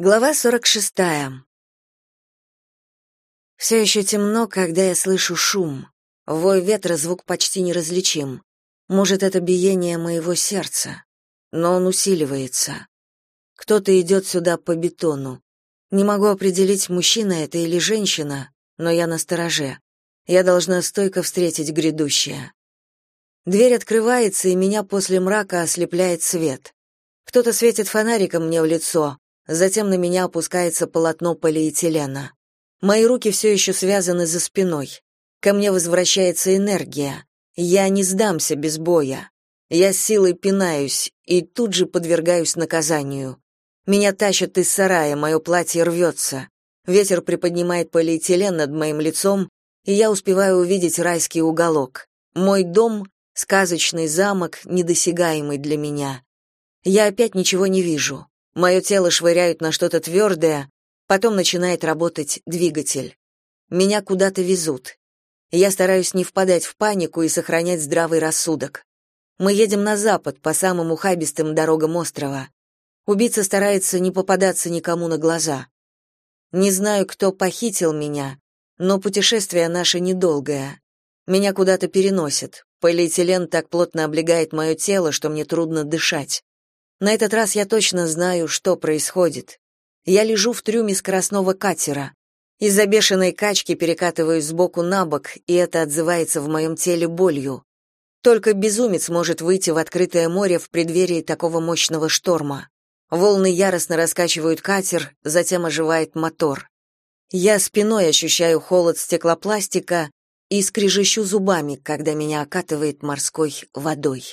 Глава 46. Все еще темно, когда я слышу шум. Вой ветра звук почти неразличим. Может, это биение моего сердца. Но он усиливается. Кто-то идет сюда по бетону. Не могу определить, мужчина это или женщина, но я на стороже. Я должна стойко встретить грядущее. Дверь открывается, и меня после мрака ослепляет свет. Кто-то светит фонариком мне в лицо, Затем на меня опускается полотно полиэтилена. Мои руки все еще связаны за спиной. Ко мне возвращается энергия. Я не сдамся без боя. Я с силой пинаюсь и тут же подвергаюсь наказанию. Меня тащат из сарая, мое платье рвется. Ветер приподнимает полиэтилен над моим лицом, и я успеваю увидеть райский уголок. Мой дом — сказочный замок, недосягаемый для меня. Я опять ничего не вижу. Мое тело швыряют на что-то твердое, потом начинает работать двигатель. Меня куда-то везут. Я стараюсь не впадать в панику и сохранять здравый рассудок. Мы едем на запад, по самым ухабистым дорогам острова. Убийца старается не попадаться никому на глаза. Не знаю, кто похитил меня, но путешествие наше недолгое. Меня куда-то переносят. Полиэтилен так плотно облегает мое тело, что мне трудно дышать. На этот раз я точно знаю, что происходит. Я лежу в трюме скоростного катера. Из-за бешеной качки перекатываюсь сбоку на бок, и это отзывается в моем теле болью. Только безумец может выйти в открытое море в преддверии такого мощного шторма. Волны яростно раскачивают катер, затем оживает мотор. Я спиной ощущаю холод стеклопластика и скрежещу зубами, когда меня окатывает морской водой.